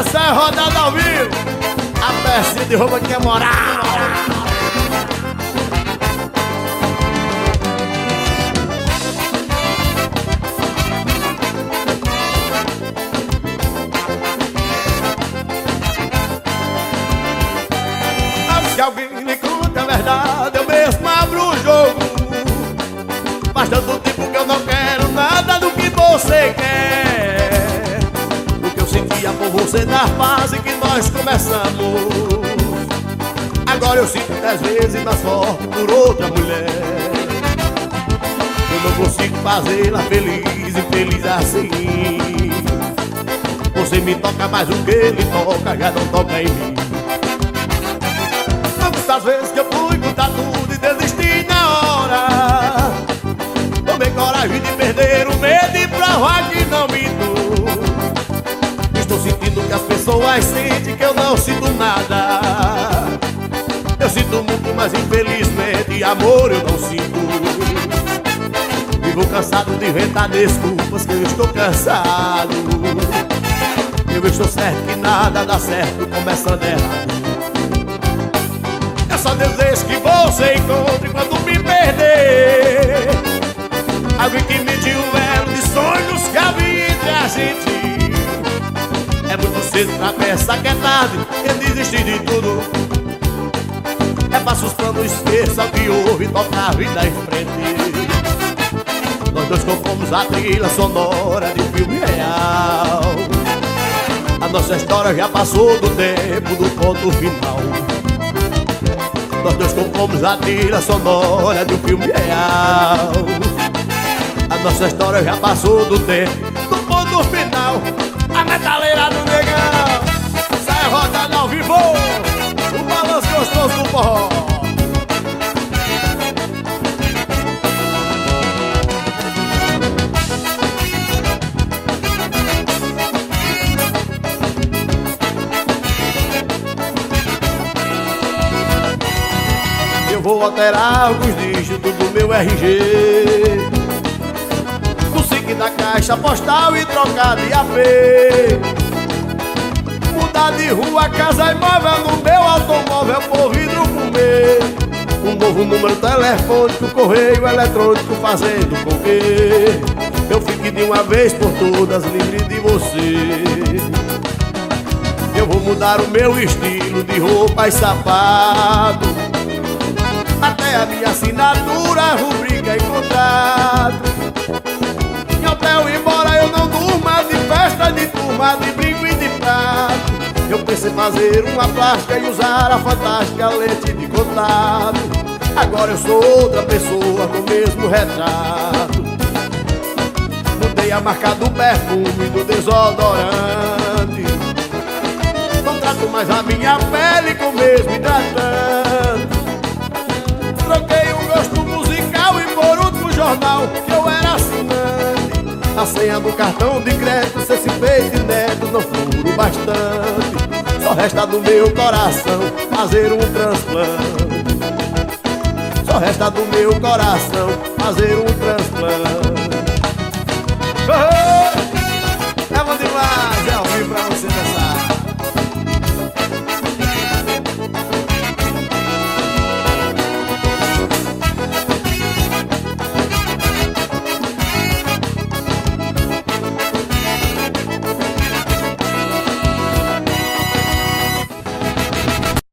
Essa é rodada ao vivo. A peça de roupa que é moral. Sentia por você na fase que nós começamos. Agora eu sinto dez vezes mais forte por outra mulher. Eu não consigo fazê-la feliz e feliz assim. Você me toca mais do que ele toca, já não toca em mim. Quantas vezes que eu fui pessoas sentem que eu não sinto nada. Eu sinto muito, mas infelizmente amor eu não sinto. Vivo cansado de inventar desculpas que eu estou cansado. Eu estou certo que nada dá certo começando errado só desejo que você encontre quando me perder cedo pra pensar que é tarde e desistir de tudo É fácil os planos esqueçam o que houve tocar a vida em frente. Nós dois compomos a trilha sonora de filme real. A nossa história já passou do tempo do ponto final. Nós dois compomos a trilha sonora de um filme real. A nossa história já passou do tempo Do ponto final A metaleira do negão Sai rodando ao vivo. O balanço gostoso do forró. Eu vou alterar alguns dígitos do meu RG da caixa postal e trocar de AP. Mudar de rua, casa imóvel no meu automóvel por vidro fumê. Um novo número telefônico, correio eletrônico fazendo com que Eu fique de uma vez por todas livre de você. Eu vou mudar o meu estilo de roupa e sapato. Até a minha assinatura, rubrica e contrato pensei fazer uma plástica e usar a fantástica lente de contato Agora eu sou outra pessoa com o mesmo retrato Mudei a marca do perfume, do desodorante Não trato mais a minha pele com o mesmo hidratante troquei o gosto musical e por último jornal que eu era assinante. A senha do cartão de crédito, se esse peito e neto não furo bastante. Só resta do meu coração fazer um transplante. Só resta do meu coração fazer um transplante.